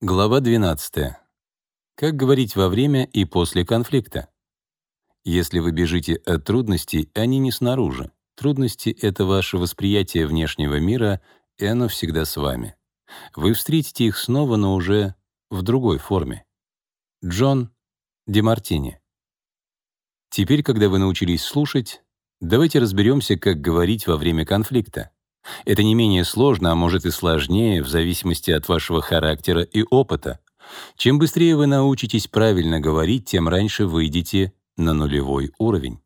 Глава 12. Как говорить во время и после конфликта? Если вы бежите от трудностей, они не снаружи. Трудности — это ваше восприятие внешнего мира, и оно всегда с вами. Вы встретите их снова, но уже в другой форме. Джон Демартини. Теперь, когда вы научились слушать, давайте разберемся, как говорить во время конфликта. Это не менее сложно, а может и сложнее, в зависимости от вашего характера и опыта. Чем быстрее вы научитесь правильно говорить, тем раньше выйдете на нулевой уровень.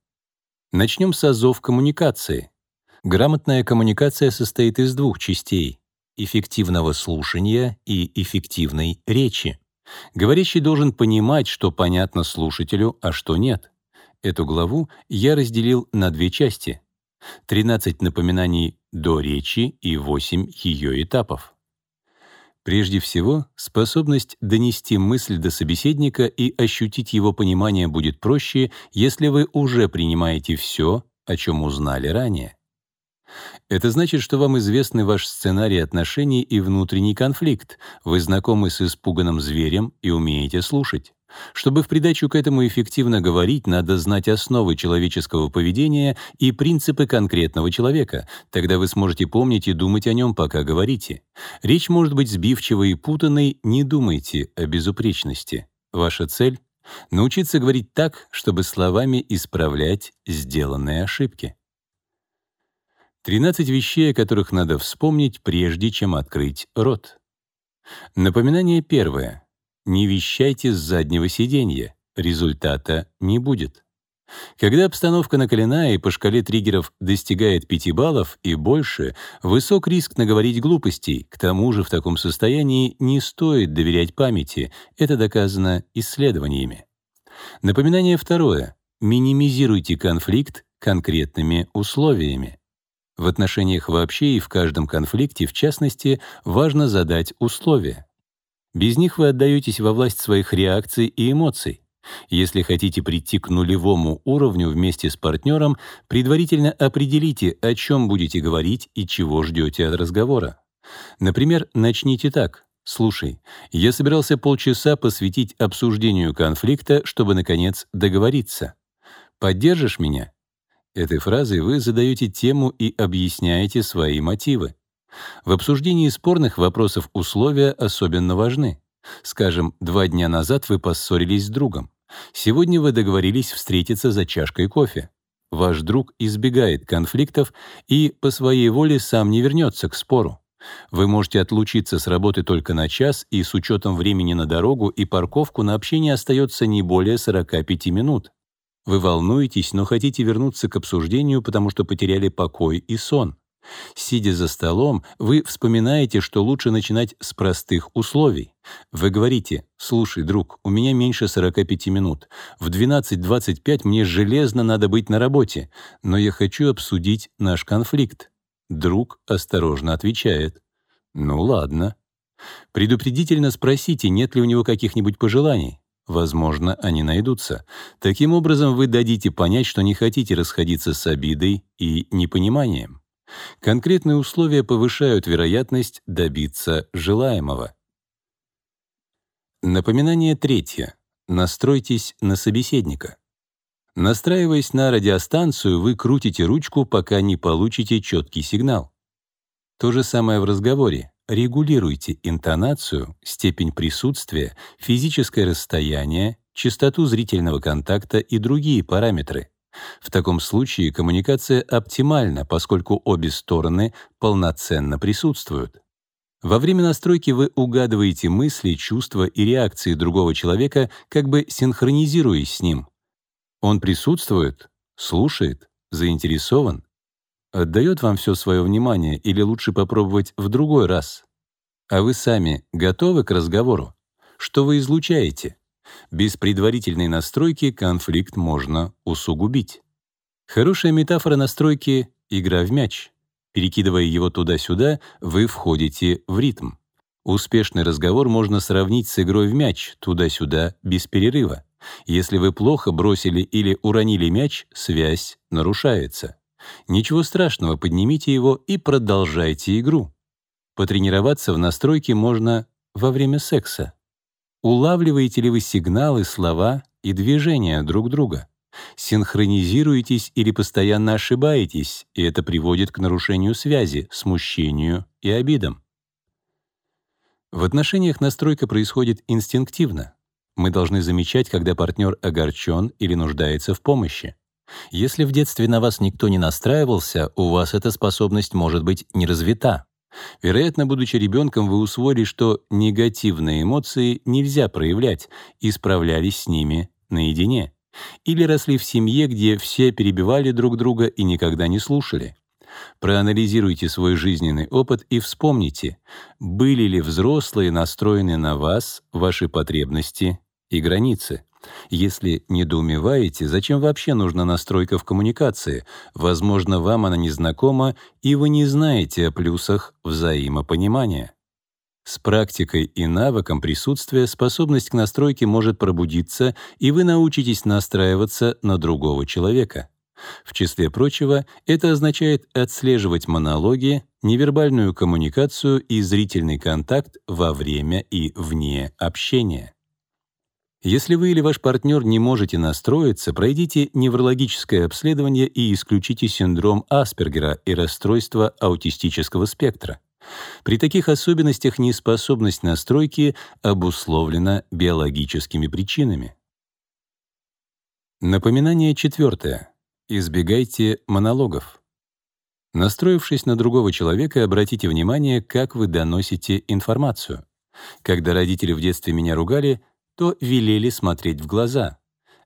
Начнем с азов коммуникации. Грамотная коммуникация состоит из двух частей — эффективного слушания и эффективной речи. Говорящий должен понимать, что понятно слушателю, а что нет. Эту главу я разделил на две части. 13 напоминаний до речи и 8 ее этапов. Прежде всего, способность донести мысль до собеседника и ощутить его понимание будет проще, если вы уже принимаете все, о чем узнали ранее. Это значит, что вам известны ваш сценарий отношений и внутренний конфликт, вы знакомы с испуганным зверем и умеете слушать. Чтобы в придачу к этому эффективно говорить, надо знать основы человеческого поведения и принципы конкретного человека. Тогда вы сможете помнить и думать о нем, пока говорите. Речь может быть сбивчивой и путанной, не думайте о безупречности. Ваша цель — научиться говорить так, чтобы словами исправлять сделанные ошибки. 13 вещей, о которых надо вспомнить, прежде чем открыть рот. Напоминание первое. Не вещайте с заднего сиденья, результата не будет. Когда обстановка накалена и по шкале триггеров достигает 5 баллов и больше, высок риск наговорить глупостей. К тому же в таком состоянии не стоит доверять памяти, это доказано исследованиями. Напоминание второе. Минимизируйте конфликт конкретными условиями. В отношениях вообще и в каждом конфликте, в частности, важно задать условия. Без них вы отдаетесь во власть своих реакций и эмоций. Если хотите прийти к нулевому уровню вместе с партнером, предварительно определите, о чем будете говорить и чего ждете от разговора. Например, начните так. «Слушай, я собирался полчаса посвятить обсуждению конфликта, чтобы, наконец, договориться. Поддержишь меня?» Этой фразой вы задаете тему и объясняете свои мотивы. В обсуждении спорных вопросов условия особенно важны. Скажем, два дня назад вы поссорились с другом. Сегодня вы договорились встретиться за чашкой кофе. Ваш друг избегает конфликтов и по своей воле сам не вернется к спору. Вы можете отлучиться с работы только на час, и с учетом времени на дорогу и парковку на общение остается не более 45 минут. Вы волнуетесь, но хотите вернуться к обсуждению, потому что потеряли покой и сон. Сидя за столом, вы вспоминаете, что лучше начинать с простых условий. Вы говорите, «Слушай, друг, у меня меньше 45 минут. В 12.25 мне железно надо быть на работе, но я хочу обсудить наш конфликт». Друг осторожно отвечает, «Ну ладно». Предупредительно спросите, нет ли у него каких-нибудь пожеланий. Возможно, они найдутся. Таким образом, вы дадите понять, что не хотите расходиться с обидой и непониманием. Конкретные условия повышают вероятность добиться желаемого. Напоминание третье. Настройтесь на собеседника. Настраиваясь на радиостанцию, вы крутите ручку, пока не получите четкий сигнал. То же самое в разговоре. Регулируйте интонацию, степень присутствия, физическое расстояние, частоту зрительного контакта и другие параметры. В таком случае коммуникация оптимальна, поскольку обе стороны полноценно присутствуют. Во время настройки вы угадываете мысли, чувства и реакции другого человека, как бы синхронизируясь с ним. Он присутствует, слушает, заинтересован, отдает вам все свое внимание или лучше попробовать в другой раз. А вы сами готовы к разговору? Что вы излучаете? Без предварительной настройки конфликт можно усугубить. Хорошая метафора настройки — игра в мяч. Перекидывая его туда-сюда, вы входите в ритм. Успешный разговор можно сравнить с игрой в мяч, туда-сюда, без перерыва. Если вы плохо бросили или уронили мяч, связь нарушается. Ничего страшного, поднимите его и продолжайте игру. Потренироваться в настройке можно во время секса? Улавливаете ли вы сигналы, слова и движения друг друга? Синхронизируетесь или постоянно ошибаетесь, и это приводит к нарушению связи, смущению и обидам. В отношениях настройка происходит инстинктивно. Мы должны замечать, когда партнер огорчен или нуждается в помощи. Если в детстве на вас никто не настраивался, у вас эта способность может быть не развита. Вероятно, будучи ребенком, вы усвоили, что негативные эмоции нельзя проявлять и справлялись с ними наедине. Или росли в семье, где все перебивали друг друга и никогда не слушали. Проанализируйте свой жизненный опыт и вспомните, были ли взрослые настроены на вас, ваши потребности и границы. Если недоумеваете, зачем вообще нужна настройка в коммуникации? Возможно, вам она незнакома, и вы не знаете о плюсах взаимопонимания. С практикой и навыком присутствия способность к настройке может пробудиться, и вы научитесь настраиваться на другого человека. В числе прочего, это означает отслеживать монологи, невербальную коммуникацию и зрительный контакт во время и вне общения. Если вы или ваш партнер не можете настроиться, пройдите неврологическое обследование и исключите синдром Аспергера и расстройство аутистического спектра. При таких особенностях неспособность настройки обусловлена биологическими причинами. Напоминание четвертое. Избегайте монологов. Настроившись на другого человека, обратите внимание, как вы доносите информацию. Когда родители в детстве меня ругали, то велели смотреть в глаза.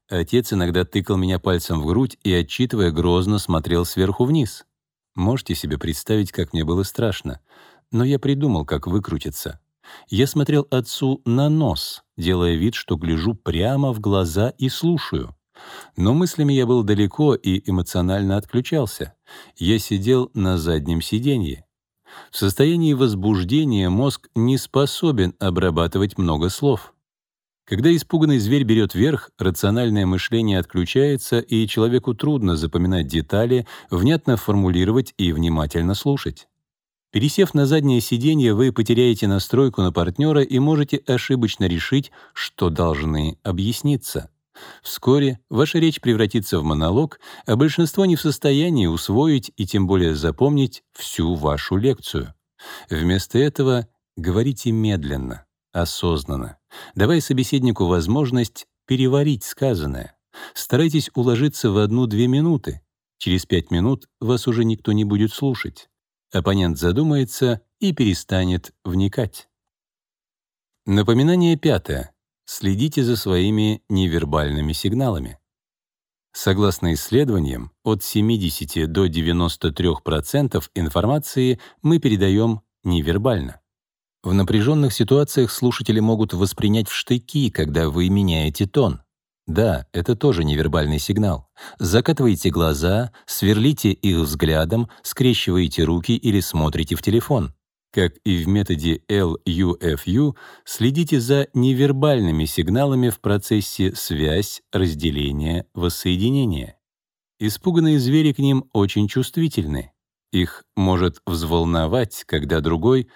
Отец иногда тыкал меня пальцем в грудь и, отчитывая, грозно смотрел сверху вниз. Можете себе представить, как мне было страшно. Но я придумал, как выкрутиться. Я смотрел отцу на нос, делая вид, что гляжу прямо в глаза и слушаю. Но мыслями я был далеко и эмоционально отключался. Я сидел на заднем сиденье. В состоянии возбуждения мозг не способен обрабатывать много слов. Когда испуганный зверь берет верх, рациональное мышление отключается, и человеку трудно запоминать детали, внятно формулировать и внимательно слушать. Пересев на заднее сиденье, вы потеряете настройку на партнера и можете ошибочно решить, что должны объясниться. Вскоре ваша речь превратится в монолог, а большинство не в состоянии усвоить и тем более запомнить всю вашу лекцию. Вместо этого говорите медленно, осознанно, давая собеседнику возможность переварить сказанное. Старайтесь уложиться в одну-две минуты. Через пять минут вас уже никто не будет слушать. Оппонент задумается и перестанет вникать. Напоминание пятое. Следите за своими невербальными сигналами. Согласно исследованиям, от 70 до 93% информации мы передаем невербально. В напряженных ситуациях слушатели могут воспринять в штыки, когда вы меняете тон. Да, это тоже невербальный сигнал. Закатываете глаза, сверлите их взглядом, скрещиваете руки или смотрите в телефон. Как и в методе LUFU, следите за невербальными сигналами в процессе связь, разделения, воссоединения. Испуганные звери к ним очень чувствительны. Их может взволновать, когда другой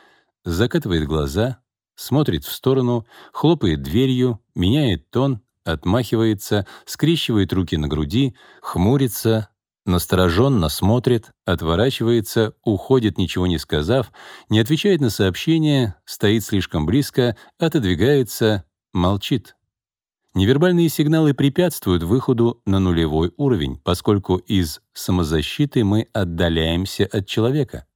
закатывает глаза, смотрит в сторону, хлопает дверью, меняет тон, отмахивается, скрещивает руки на груди, хмурится, настороженно смотрит, отворачивается, уходит, ничего не сказав, не отвечает на сообщения, стоит слишком близко, отодвигается, молчит. Невербальные сигналы препятствуют выходу на нулевой уровень, поскольку из самозащиты мы отдаляемся от человека.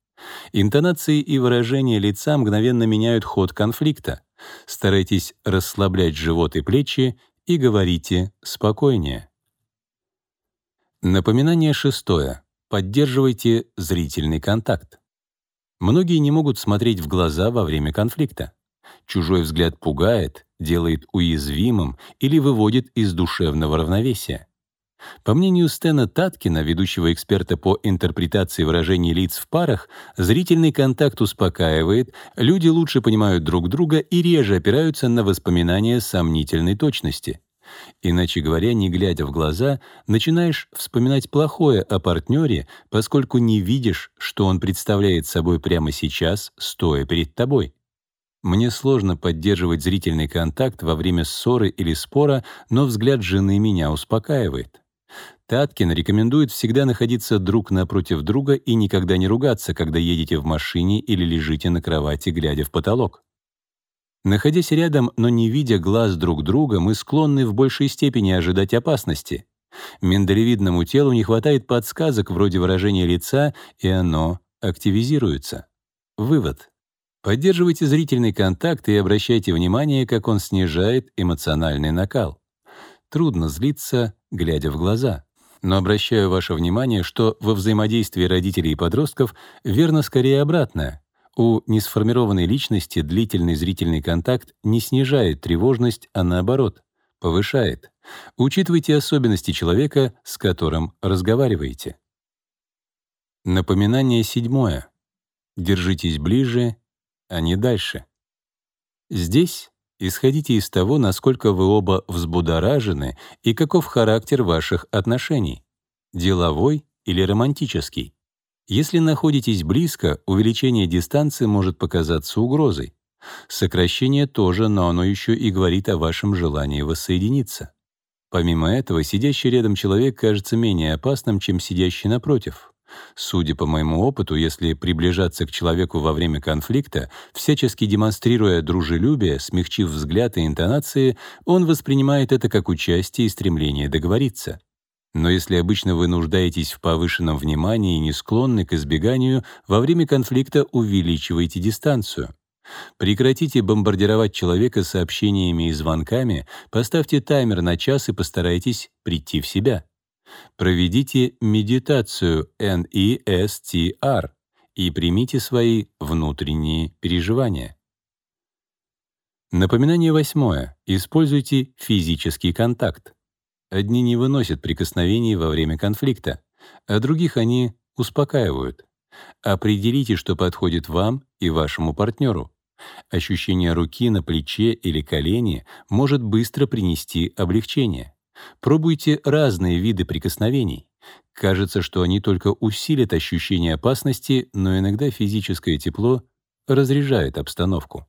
Интонации и выражения лица мгновенно меняют ход конфликта. Старайтесь расслаблять живот и плечи и говорите спокойнее. Напоминание шестое. Поддерживайте зрительный контакт. Многие не могут смотреть в глаза во время конфликта. Чужой взгляд пугает, делает уязвимым или выводит из душевного равновесия. По мнению Стэна Таткина, ведущего эксперта по интерпретации выражений лиц в парах, зрительный контакт успокаивает, люди лучше понимают друг друга и реже опираются на воспоминания сомнительной точности. Иначе говоря, не глядя в глаза, начинаешь вспоминать плохое о партнере, поскольку не видишь, что он представляет собой прямо сейчас, стоя перед тобой. Мне сложно поддерживать зрительный контакт во время ссоры или спора, но взгляд жены меня успокаивает. Таткин рекомендует всегда находиться друг напротив друга и никогда не ругаться, когда едете в машине или лежите на кровати, глядя в потолок. Находясь рядом, но не видя глаз друг друга, мы склонны в большей степени ожидать опасности. Миндалевидному телу не хватает подсказок вроде выражения лица, и оно активизируется. Вывод. Поддерживайте зрительный контакт и обращайте внимание, как он снижает эмоциональный накал. Трудно злиться, глядя в глаза. Но обращаю ваше внимание, что во взаимодействии родителей и подростков верно скорее обратное. У несформированной личности длительный зрительный контакт не снижает тревожность, а наоборот, повышает. Учитывайте особенности человека, с которым разговариваете. Напоминание седьмое. Держитесь ближе а не дальше. Здесь исходите из того, насколько вы оба взбудоражены и каков характер ваших отношений — деловой или романтический. Если находитесь близко, увеличение дистанции может показаться угрозой. Сокращение тоже, но оно еще и говорит о вашем желании воссоединиться. Помимо этого, сидящий рядом человек кажется менее опасным, чем сидящий напротив. Судя по моему опыту, если приближаться к человеку во время конфликта, всячески демонстрируя дружелюбие, смягчив взгляд и интонации, он воспринимает это как участие и стремление договориться. Но если обычно вы нуждаетесь в повышенном внимании и не склонны к избеганию, во время конфликта увеличивайте дистанцию. Прекратите бомбардировать человека сообщениями и звонками, поставьте таймер на час и постарайтесь прийти в себя. Проведите медитацию NESTR и примите свои внутренние переживания. Напоминание восьмое. Используйте физический контакт. Одни не выносят прикосновений во время конфликта, а других они успокаивают. Определите, что подходит вам и вашему партнеру. Ощущение руки на плече или колене может быстро принести облегчение. Пробуйте разные виды прикосновений. Кажется, что они только усилят ощущение опасности, но иногда физическое тепло разряжает обстановку.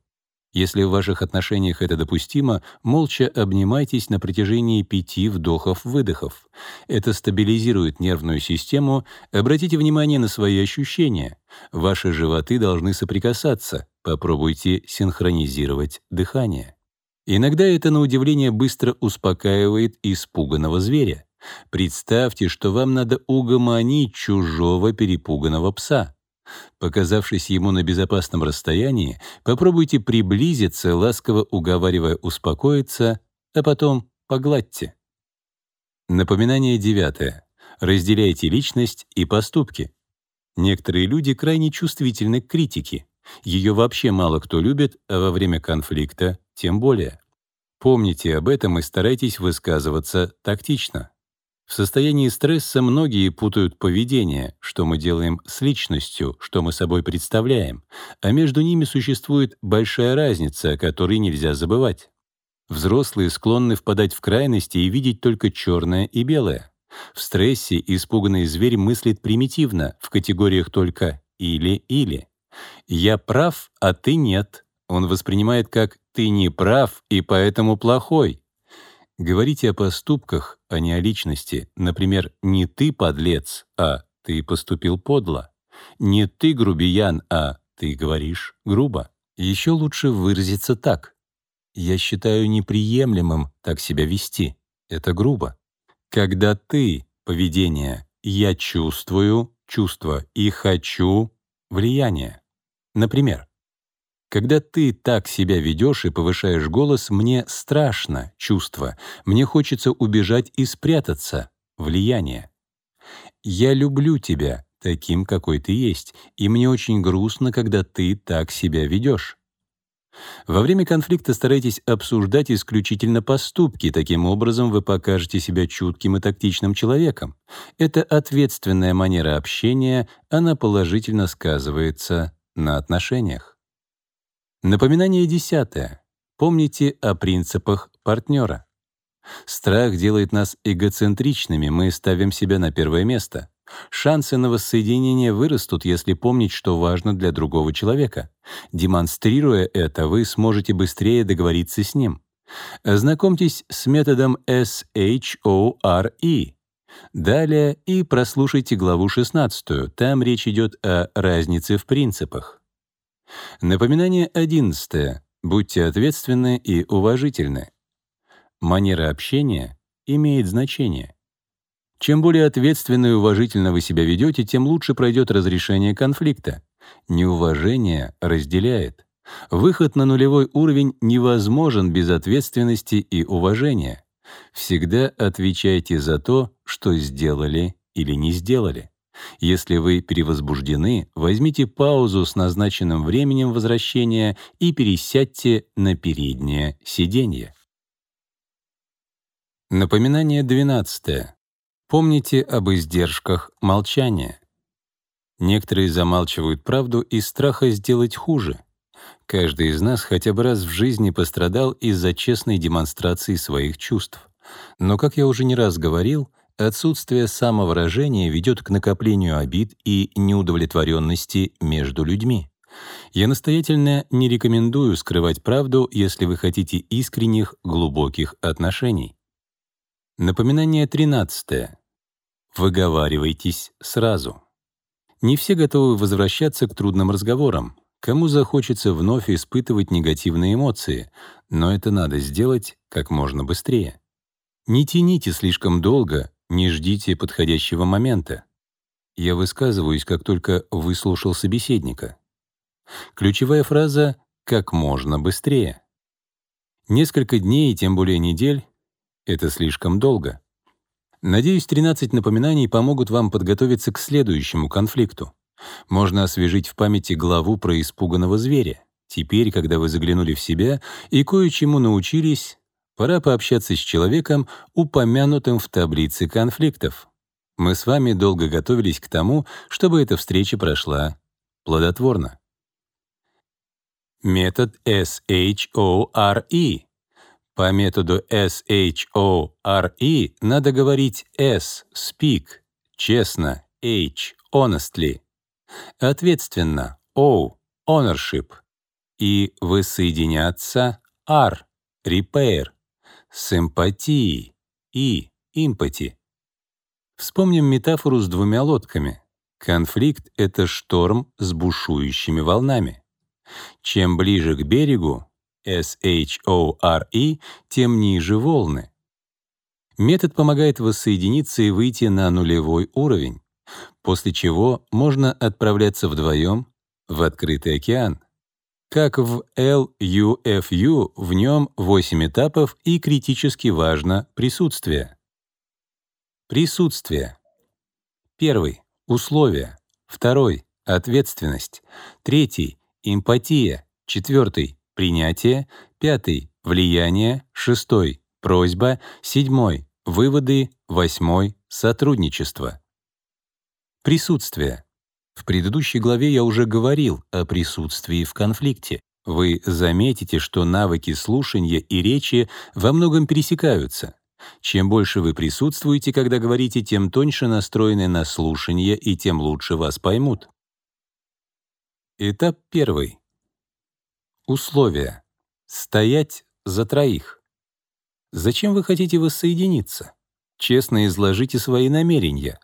Если в ваших отношениях это допустимо, молча обнимайтесь на протяжении пяти вдохов-выдохов. Это стабилизирует нервную систему. Обратите внимание на свои ощущения. Ваши животы должны соприкасаться. Попробуйте синхронизировать дыхание. Иногда это, на удивление, быстро успокаивает испуганного зверя. Представьте, что вам надо угомонить чужого перепуганного пса. Показавшись ему на безопасном расстоянии, попробуйте приблизиться, ласково уговаривая успокоиться, а потом погладьте. Напоминание девятое. Разделяйте личность и поступки. Некоторые люди крайне чувствительны к критике. Ее вообще мало кто любит, а во время конфликта тем более. Помните об этом и старайтесь высказываться тактично. В состоянии стресса многие путают поведение, что мы делаем с личностью, что мы собой представляем, а между ними существует большая разница, о которой нельзя забывать. Взрослые склонны впадать в крайности и видеть только черное и белое. В стрессе испуганный зверь мыслит примитивно, в категориях только «или-или». «Я прав, а ты нет». Он воспринимает как «ты не прав и поэтому плохой». Говорите о поступках, а не о личности. Например, не ты подлец, а ты поступил подло. Не ты грубиян, а ты говоришь грубо. Еще лучше выразиться так. Я считаю неприемлемым так себя вести. Это грубо. Когда ты, поведение, я чувствую, чувство и хочу, влияние. Например, когда ты так себя ведешь и повышаешь голос, мне страшно, чувство. Мне хочется убежать и спрятаться, влияние. Я люблю тебя таким, какой ты есть, и мне очень грустно, когда ты так себя ведешь. Во время конфликта старайтесь обсуждать исключительно поступки, таким образом вы покажете себя чутким и тактичным человеком. Это ответственная манера общения, она положительно сказывается на отношениях. Напоминание десятое. Помните о принципах партнера. Страх делает нас эгоцентричными, мы ставим себя на первое место. Шансы на воссоединение вырастут, если помнить, что важно для другого человека. Демонстрируя это, вы сможете быстрее договориться с ним. Ознакомьтесь с методом SHORE. Далее и прослушайте главу 16. Там речь идет о разнице в принципах. Напоминание 11. Будьте ответственны и уважительны. Манера общения имеет значение. Чем более ответственно и уважительно вы себя ведете, тем лучше пройдет разрешение конфликта. Неуважение разделяет. Выход на нулевой уровень невозможен без ответственности и уважения. Всегда отвечайте за то, что сделали или не сделали. Если вы перевозбуждены, возьмите паузу с назначенным временем возвращения и пересядьте на переднее сиденье. Напоминание 12. Помните об издержках молчания. Некоторые замалчивают правду из страха сделать хуже. Каждый из нас хотя бы раз в жизни пострадал из-за честной демонстрации своих чувств. Но, как я уже не раз говорил, отсутствие самовыражения ведет к накоплению обид и неудовлетворенности между людьми. Я настоятельно не рекомендую скрывать правду, если вы хотите искренних, глубоких отношений. Напоминание 13. Выговаривайтесь сразу. Не все готовы возвращаться к трудным разговорам. Кому захочется вновь испытывать негативные эмоции, но это надо сделать как можно быстрее. Не тяните слишком долго, не ждите подходящего момента. Я высказываюсь, как только выслушал собеседника. Ключевая фраза «как можно быстрее». Несколько дней, тем более недель, это слишком долго. Надеюсь, 13 напоминаний помогут вам подготовиться к следующему конфликту. Можно освежить в памяти главу про испуганного зверя. Теперь, когда вы заглянули в себя и кое-чему научились, пора пообщаться с человеком, упомянутым в таблице конфликтов. Мы с вами долго готовились к тому, чтобы эта встреча прошла плодотворно. Метод SHORE по методу SHORE надо говорить S — speak, честно, H — honestly, ответственно, O — ownership, и воссоединяться R — repair, с и empathy. Вспомним метафору с двумя лодками. Конфликт — это шторм с бушующими волнами. Чем ближе к берегу, SHORE, тем ниже волны. Метод помогает воссоединиться и выйти на нулевой уровень, после чего можно отправляться вдвоем в открытый океан. Как в LUFU, в нем 8 этапов и критически важно присутствие. Присутствие. Первый — условия. Второй — ответственность. Третий — эмпатия. Четвертый принятие, пятый — влияние, шестой — просьба, седьмой — выводы, восьмой — сотрудничество. Присутствие. В предыдущей главе я уже говорил о присутствии в конфликте. Вы заметите, что навыки слушания и речи во многом пересекаются. Чем больше вы присутствуете, когда говорите, тем тоньше настроены на слушание и тем лучше вас поймут. Этап первый. Условия. Стоять за троих. Зачем вы хотите воссоединиться? Честно изложите свои намерения.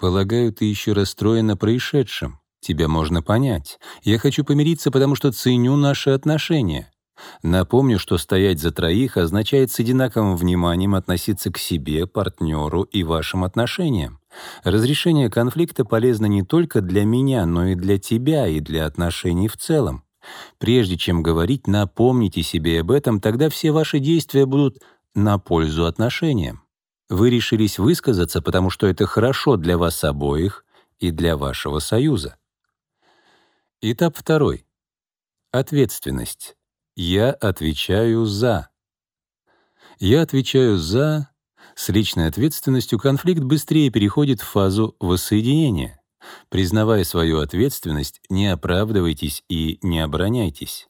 Полагаю, ты еще расстроена происшедшим. Тебя можно понять. Я хочу помириться, потому что ценю наши отношения. Напомню, что стоять за троих означает с одинаковым вниманием относиться к себе, партнеру и вашим отношениям. Разрешение конфликта полезно не только для меня, но и для тебя и для отношений в целом. Прежде чем говорить, напомните себе об этом, тогда все ваши действия будут на пользу отношениям. Вы решились высказаться, потому что это хорошо для вас обоих и для вашего союза. Этап второй. Ответственность. Я отвечаю «за». Я отвечаю «за». С личной ответственностью конфликт быстрее переходит в фазу воссоединения. Признавая свою ответственность, не оправдывайтесь и не обороняйтесь.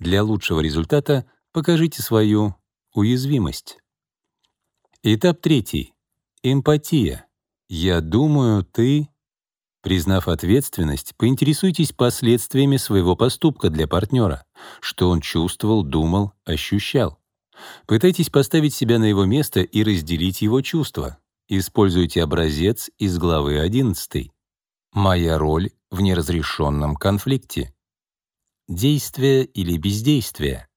Для лучшего результата покажите свою уязвимость. Этап третий. Эмпатия. «Я думаю, ты...» Признав ответственность, поинтересуйтесь последствиями своего поступка для партнера, что он чувствовал, думал, ощущал. Пытайтесь поставить себя на его место и разделить его чувства. Используйте образец из главы 11. «Моя роль в неразрешенном конфликте». Действие или бездействие.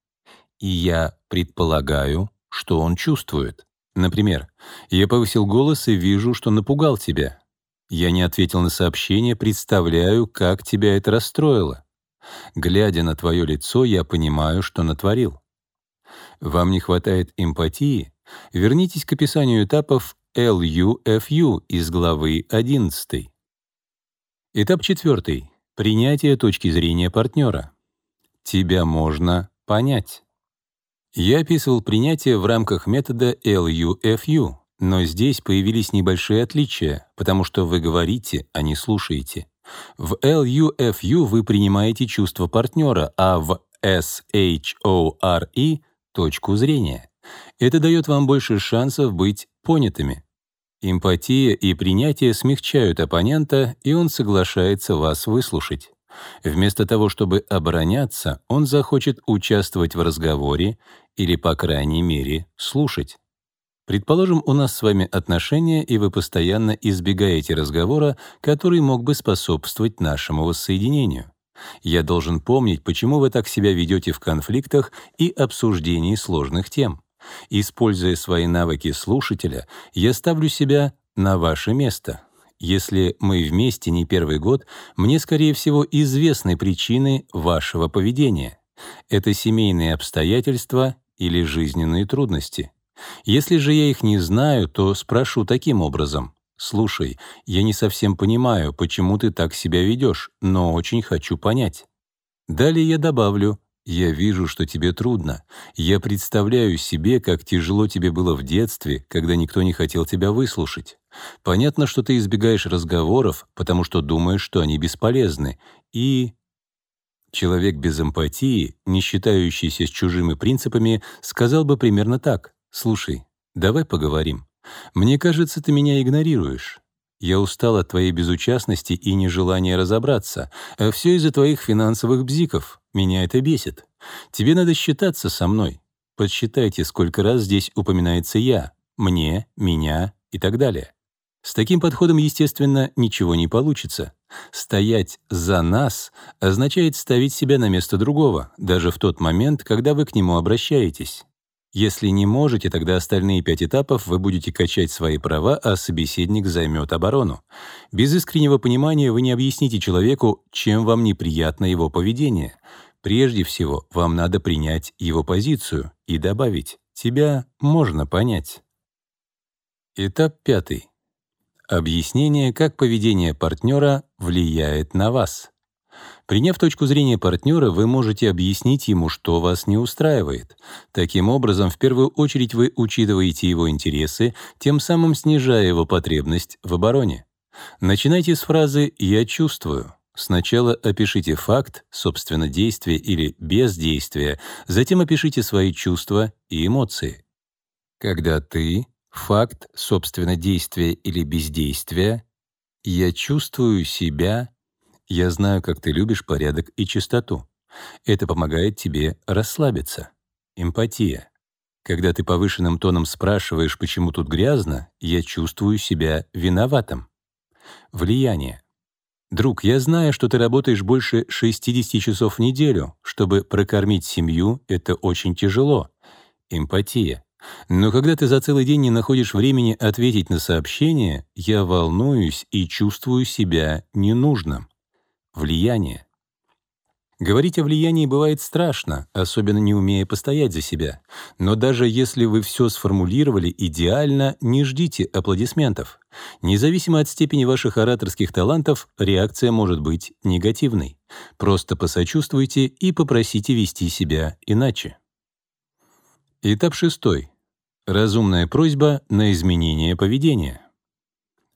И я предполагаю, что он чувствует. Например, я повысил голос и вижу, что напугал тебя. Я не ответил на сообщение, представляю, как тебя это расстроило. Глядя на твое лицо, я понимаю, что натворил. Вам не хватает эмпатии? Вернитесь к описанию этапов LUFU из главы 11. Этап четвертый. Принятие точки зрения партнера. Тебя можно понять. Я описывал принятие в рамках метода LUFU, но здесь появились небольшие отличия, потому что вы говорите, а не слушаете. В LUFU вы принимаете чувство партнера, а в SHORE — точку зрения. Это дает вам больше шансов быть понятыми. Эмпатия и принятие смягчают оппонента, и он соглашается вас выслушать. Вместо того, чтобы обороняться, он захочет участвовать в разговоре или, по крайней мере, слушать. Предположим, у нас с вами отношения, и вы постоянно избегаете разговора, который мог бы способствовать нашему воссоединению. Я должен помнить, почему вы так себя ведете в конфликтах и обсуждении сложных тем. Используя свои навыки слушателя, я ставлю себя на ваше место. Если мы вместе не первый год, мне, скорее всего, известны причины вашего поведения. Это семейные обстоятельства или жизненные трудности. Если же я их не знаю, то спрошу таким образом. «Слушай, я не совсем понимаю, почему ты так себя ведешь, но очень хочу понять». Далее я добавлю, «Я вижу, что тебе трудно. Я представляю себе, как тяжело тебе было в детстве, когда никто не хотел тебя выслушать. Понятно, что ты избегаешь разговоров, потому что думаешь, что они бесполезны. И Человек без эмпатии, не считающийся с чужими принципами, сказал бы примерно так. «Слушай, давай поговорим. Мне кажется, ты меня игнорируешь. Я устал от твоей безучастности и нежелания разобраться. А все из-за твоих финансовых бзиков. Меня это бесит. Тебе надо считаться со мной. Подсчитайте, сколько раз здесь упоминается «я», «мне», «меня» и так далее. С таким подходом, естественно, ничего не получится. Стоять за нас означает ставить себя на место другого, даже в тот момент, когда вы к нему обращаетесь. Если не можете, тогда остальные пять этапов вы будете качать свои права, а собеседник займет оборону. Без искреннего понимания вы не объясните человеку, чем вам неприятно его поведение. Прежде всего, вам надо принять его позицию и добавить «тебя можно понять». Этап пятый. Объяснение, как поведение партнера влияет на вас. Приняв точку зрения партнера, вы можете объяснить ему, что вас не устраивает. Таким образом, в первую очередь вы учитываете его интересы, тем самым снижая его потребность в обороне. Начинайте с фразы «я чувствую». Сначала опишите факт, собственно, действия или бездействия, затем опишите свои чувства и эмоции. Когда ты, факт, собственно, действия или бездействия, я чувствую себя я знаю, как ты любишь порядок и чистоту. Это помогает тебе расслабиться. Эмпатия. Когда ты повышенным тоном спрашиваешь, почему тут грязно, я чувствую себя виноватым. Влияние. Друг, я знаю, что ты работаешь больше 60 часов в неделю. Чтобы прокормить семью, это очень тяжело. Эмпатия. Но когда ты за целый день не находишь времени ответить на сообщение, я волнуюсь и чувствую себя ненужным. Влияние. Говорить о влиянии бывает страшно, особенно не умея постоять за себя. Но даже если вы все сформулировали идеально, не ждите аплодисментов. Независимо от степени ваших ораторских талантов, реакция может быть негативной. Просто посочувствуйте и попросите вести себя иначе. Этап шестой. Разумная просьба на изменение поведения.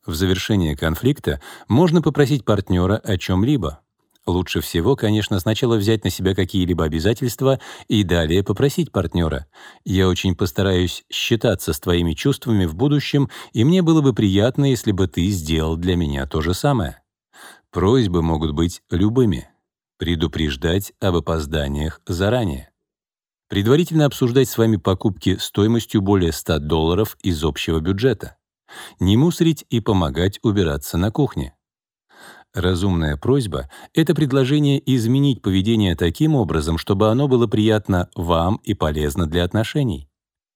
В завершение конфликта можно попросить партнера о чем-либо. Лучше всего, конечно, сначала взять на себя какие-либо обязательства и далее попросить партнера. Я очень постараюсь считаться с твоими чувствами в будущем, и мне было бы приятно, если бы ты сделал для меня то же самое. Просьбы могут быть любыми. Предупреждать об опозданиях заранее. Предварительно обсуждать с вами покупки стоимостью более 100 долларов из общего бюджета. Не мусорить и помогать убираться на кухне. Разумная просьба — это предложение изменить поведение таким образом, чтобы оно было приятно вам и полезно для отношений.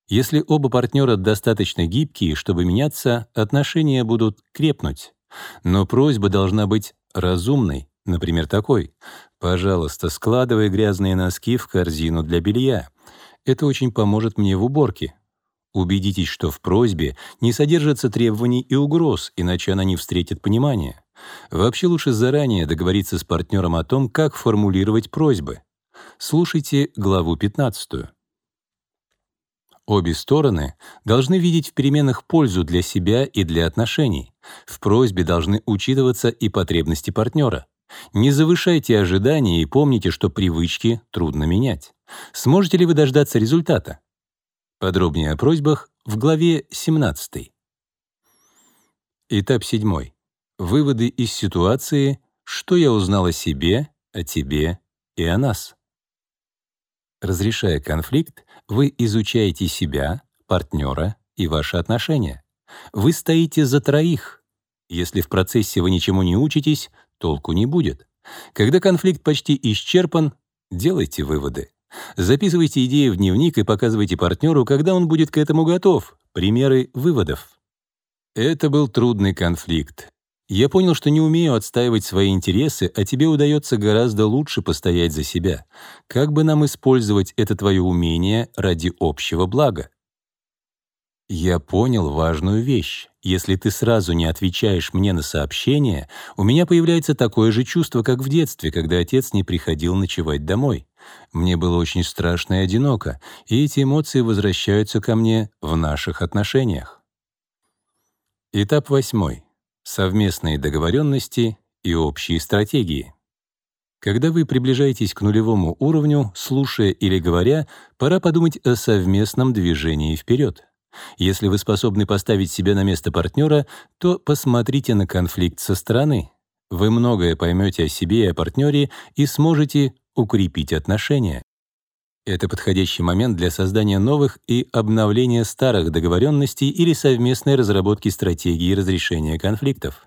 Если оба партнера достаточно гибкие, чтобы меняться, отношения будут крепнуть. Но просьба должна быть разумной, например, такой. «Пожалуйста, складывай грязные носки в корзину для белья. Это очень поможет мне в уборке». Убедитесь, что в просьбе не содержится требований и угроз, иначе она не встретит понимания. Вообще лучше заранее договориться с партнером о том, как формулировать просьбы. Слушайте главу 15. Обе стороны должны видеть в переменах пользу для себя и для отношений. В просьбе должны учитываться и потребности партнера. Не завышайте ожидания и помните, что привычки трудно менять. Сможете ли вы дождаться результата? Подробнее о просьбах в главе 17. Этап 7. Выводы из ситуации «Что я узнал о себе, о тебе и о нас?» Разрешая конфликт, вы изучаете себя, партнера и ваши отношения. Вы стоите за троих. Если в процессе вы ничему не учитесь, толку не будет. Когда конфликт почти исчерпан, делайте выводы. Записывайте идеи в дневник и показывайте партнеру, когда он будет к этому готов. Примеры выводов. Это был трудный конфликт. Я понял, что не умею отстаивать свои интересы, а тебе удается гораздо лучше постоять за себя. Как бы нам использовать это твое умение ради общего блага? Я понял важную вещь. Если ты сразу не отвечаешь мне на сообщение, у меня появляется такое же чувство, как в детстве, когда отец не приходил ночевать домой. Мне было очень страшно и одиноко, и эти эмоции возвращаются ко мне в наших отношениях. Этап восьмой совместные договоренности и общие стратегии. Когда вы приближаетесь к нулевому уровню, слушая или говоря, пора подумать о совместном движении вперед. Если вы способны поставить себя на место партнера, то посмотрите на конфликт со стороны. Вы многое поймете о себе и о партнере и сможете укрепить отношения. Это подходящий момент для создания новых и обновления старых договоренностей или совместной разработки стратегии разрешения конфликтов.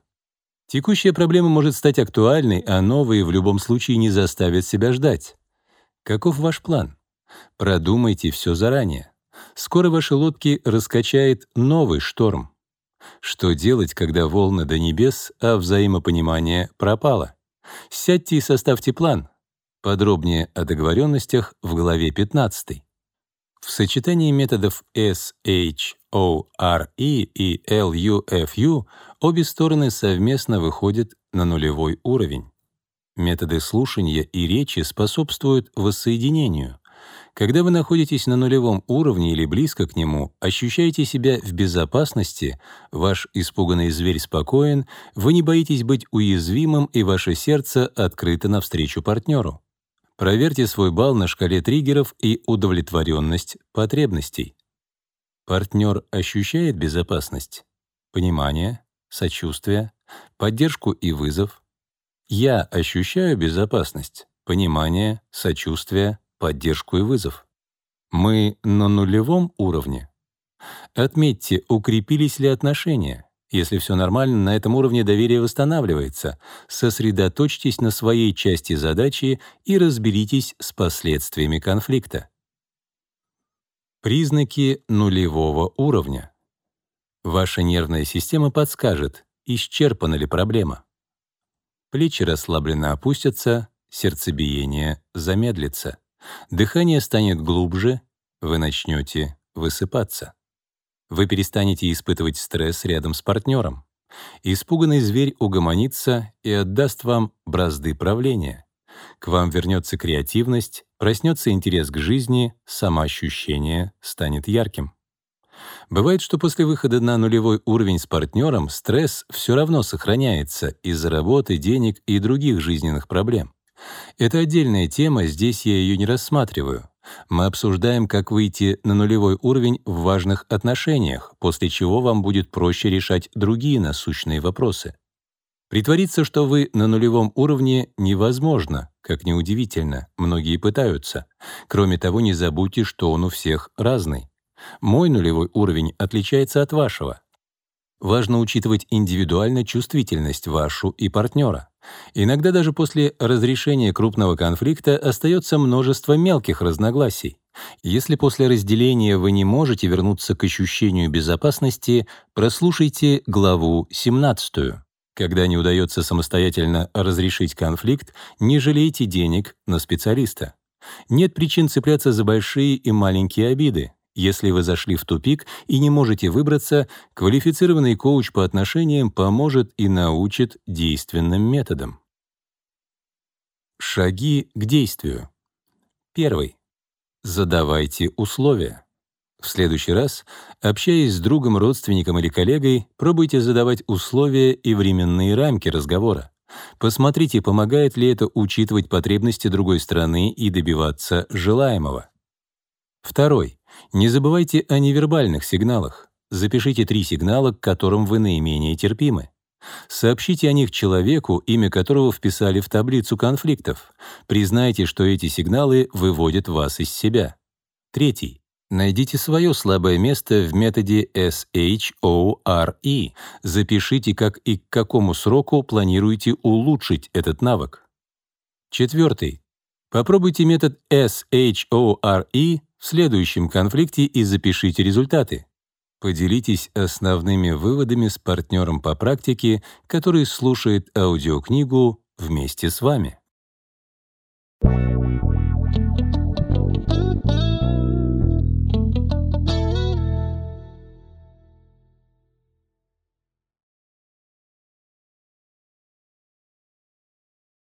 Текущая проблема может стать актуальной, а новые в любом случае не заставят себя ждать. Каков ваш план? Продумайте все заранее. Скоро ваши лодки раскачает новый шторм. Что делать, когда волны до небес, а взаимопонимание пропало? Сядьте и составьте план, Подробнее о договоренностях в главе 15. В сочетании методов SHORE и LUFU обе стороны совместно выходят на нулевой уровень. Методы слушания и речи способствуют воссоединению. Когда вы находитесь на нулевом уровне или близко к нему, ощущаете себя в безопасности, ваш испуганный зверь спокоен, вы не боитесь быть уязвимым, и ваше сердце открыто навстречу партнеру. Проверьте свой балл на шкале триггеров и удовлетворенность потребностей. Партнер ощущает безопасность, понимание, сочувствие, поддержку и вызов. Я ощущаю безопасность, понимание, сочувствие, поддержку и вызов. Мы на нулевом уровне. Отметьте, укрепились ли отношения, если все нормально, на этом уровне доверие восстанавливается. Сосредоточьтесь на своей части задачи и разберитесь с последствиями конфликта. Признаки нулевого уровня. Ваша нервная система подскажет, исчерпана ли проблема. Плечи расслабленно опустятся, сердцебиение замедлится. Дыхание станет глубже, вы начнете высыпаться. Вы перестанете испытывать стресс рядом с партнером. Испуганный зверь угомонится и отдаст вам бразды правления. К вам вернется креативность, проснется интерес к жизни, самоощущение станет ярким. Бывает, что после выхода на нулевой уровень с партнером стресс все равно сохраняется из-за работы, денег и других жизненных проблем. Это отдельная тема, здесь я ее не рассматриваю. Мы обсуждаем, как выйти на нулевой уровень в важных отношениях, после чего вам будет проще решать другие насущные вопросы. Притвориться, что вы на нулевом уровне, невозможно, как неудивительно, многие пытаются. Кроме того, не забудьте, что он у всех разный. Мой нулевой уровень отличается от вашего. Важно учитывать индивидуально чувствительность вашу и партнера. Иногда даже после разрешения крупного конфликта остается множество мелких разногласий. Если после разделения вы не можете вернуться к ощущению безопасности, прослушайте главу 17. Когда не удается самостоятельно разрешить конфликт, не жалейте денег на специалиста. Нет причин цепляться за большие и маленькие обиды. Если вы зашли в тупик и не можете выбраться, квалифицированный коуч по отношениям поможет и научит действенным методам. Шаги к действию. Первый. Задавайте условия. В следующий раз, общаясь с другом, родственником или коллегой, пробуйте задавать условия и временные рамки разговора. Посмотрите, помогает ли это учитывать потребности другой стороны и добиваться желаемого. Второй. Не забывайте о невербальных сигналах. Запишите три сигнала, к которым вы наименее терпимы. Сообщите о них человеку, имя которого вписали в таблицу конфликтов. Признайте, что эти сигналы выводят вас из себя. Третий. Найдите свое слабое место в методе SHORE. Запишите, как и к какому сроку планируете улучшить этот навык. Четвертый. Попробуйте метод SHORE в следующем конфликте и запишите результаты. Поделитесь основными выводами с партнером по практике, который слушает аудиокнигу вместе с вами.